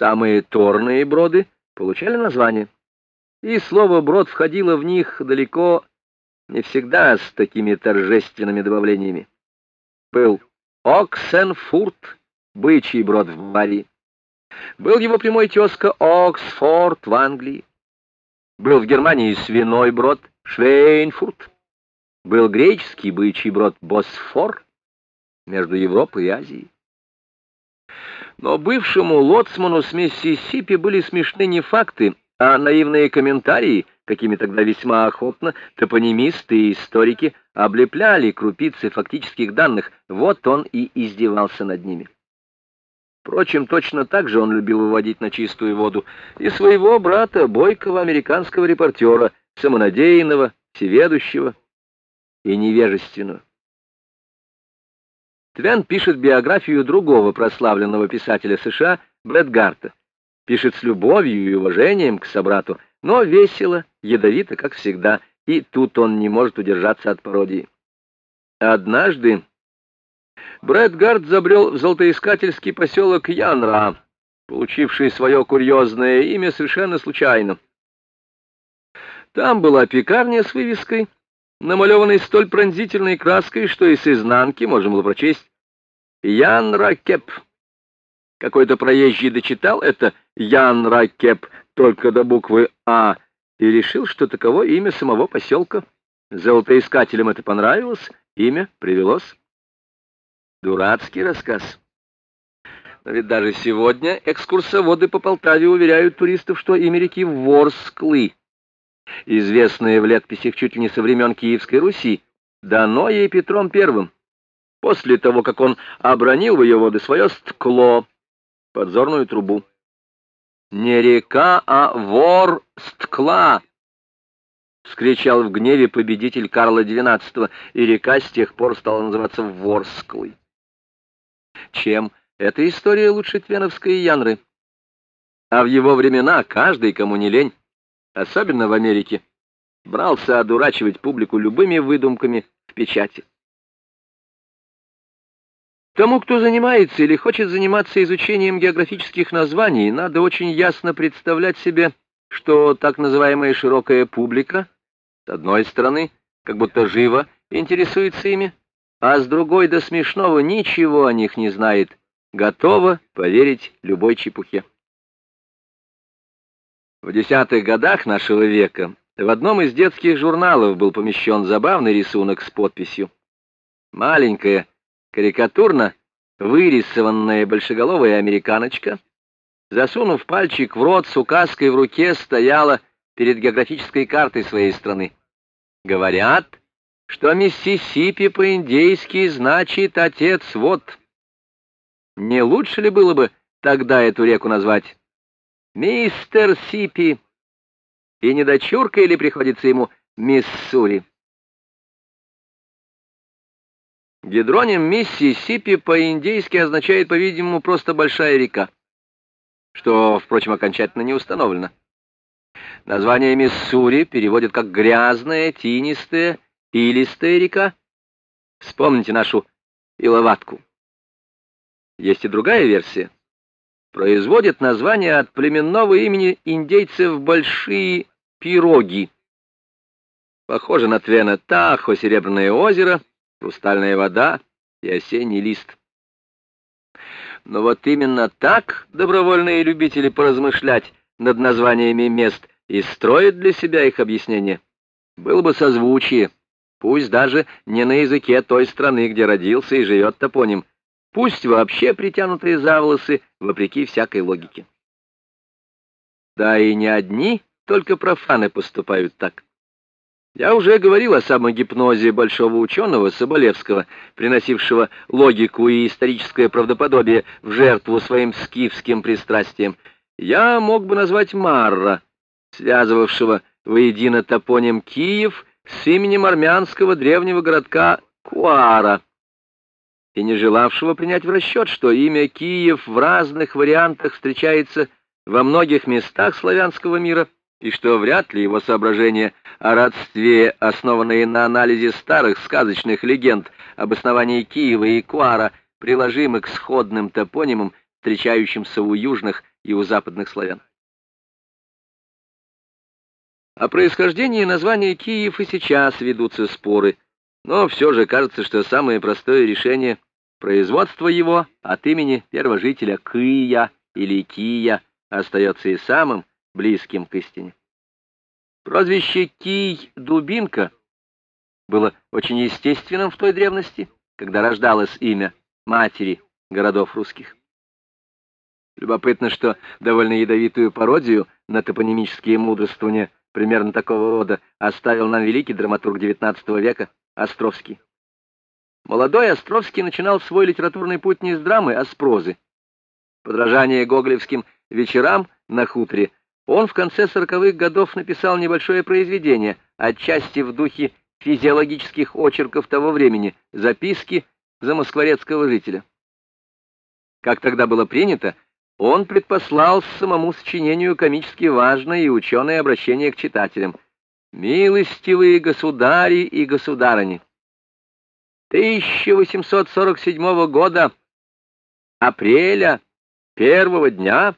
Самые торные броды получали название, и слово «брод» входило в них далеко не всегда с такими торжественными добавлениями. Был Оксенфурт, бычий брод в Барии. Был его прямой тезка Оксфорд в Англии. Был в Германии свиной брод Швейнфурт. Был греческий бычий брод Босфор между Европой и Азией. Но бывшему лоцману с Миссисипи были смешны не факты, а наивные комментарии, какими тогда весьма охотно топонимисты и историки облепляли крупицы фактических данных, вот он и издевался над ними. Впрочем, точно так же он любил выводить на чистую воду и своего брата, бойкого американского репортера, самонадеянного, всеведущего и невежественного. Твен пишет биографию другого прославленного писателя США Брэдгарта. Пишет с любовью и уважением к собрату, но весело, ядовито, как всегда, и тут он не может удержаться от пародии. Однажды Брэдгард забрел в золотоискательский поселок Янра, получивший свое курьезное имя совершенно случайно. Там была пекарня с вывеской, намалеванной столь пронзительной краской, что и с изнанки можно было прочесть «Ян Ракеп». Какой-то проезжий дочитал это «Ян Ракеп» только до буквы «А» и решил, что таково имя самого поселка. Золотоискателям это понравилось, имя привелось. Дурацкий рассказ. Но ведь даже сегодня экскурсоводы по Полтаве уверяют туристов, что имя реки Ворсклы известное в летописях чуть ли не со времен Киевской Руси, дано ей Петром Первым, после того, как он обронил в ее воды свое сткло, подзорную трубу. «Не река, а вор стекла!» — вскричал в гневе победитель Карла XII, и река с тех пор стала называться Ворсклой. Чем эта история лучше Твеновской Янры? А в его времена каждый, кому не лень, особенно в Америке, брался одурачивать публику любыми выдумками в печати. Тому, кто занимается или хочет заниматься изучением географических названий, надо очень ясно представлять себе, что так называемая широкая публика, с одной стороны, как будто живо интересуется ими, а с другой до смешного ничего о них не знает, готова поверить любой чепухе. В десятых годах нашего века в одном из детских журналов был помещен забавный рисунок с подписью. Маленькая, карикатурно вырисованная большеголовая американочка, засунув пальчик в рот с указкой в руке, стояла перед географической картой своей страны. Говорят, что Миссисипи по-индейски значит «отец вот». Не лучше ли было бы тогда эту реку назвать Мистер Сипи. И не дочурка или приходится ему Миссури? Гидроним Миссисипи по-индейски означает, по-видимому, просто большая река, что, впрочем, окончательно не установлено. Название Миссури переводит как «грязная, тинистая, илистая река». Вспомните нашу Иловатку. Есть и другая версия производит название от племенного имени индейцев Большие Пироги. Похоже на Твена Тахо, Серебряное озеро, Хрустальная вода и осенний лист. Но вот именно так добровольные любители поразмышлять над названиями мест и строят для себя их объяснение. Было бы созвучие, пусть даже не на языке той страны, где родился и живет топоним, пусть вообще притянутые за волосы, вопреки всякой логике. Да и не одни, только профаны поступают так. Я уже говорил о самогипнозе большого ученого Соболевского, приносившего логику и историческое правдоподобие в жертву своим скифским пристрастием. Я мог бы назвать Марра, связывавшего воедино топоним Киев с именем армянского древнего городка Куара и не желавшего принять в расчет, что имя Киев в разных вариантах встречается во многих местах славянского мира, и что вряд ли его соображения о родстве, основанные на анализе старых сказочных легенд об основании Киева и Куара, приложимы к сходным топонимам, встречающимся у южных и у западных славян. О происхождении названия Киев и сейчас ведутся споры, но все же кажется, что самое простое решение — производство его от имени первого жителя Кия или Кия остается и самым близким к истине. Прозвище Кий-Дубинка было очень естественным в той древности, когда рождалось имя матери городов русских. Любопытно, что довольно ядовитую пародию на топонимические мудрствования примерно такого рода оставил нам великий драматург XIX века Островский. Молодой Островский начинал свой литературный путь не с драмы, а с прозы. Подражание гоголевским вечерам на хуторе, он в конце сороковых годов написал небольшое произведение, отчасти в духе физиологических очерков того времени, записки замоскворецкого жителя. Как тогда было принято, он предпослал самому сочинению комически важное и ученое обращение к читателям. «Милостивые государи и государыни! 1847 года, апреля, первого дня,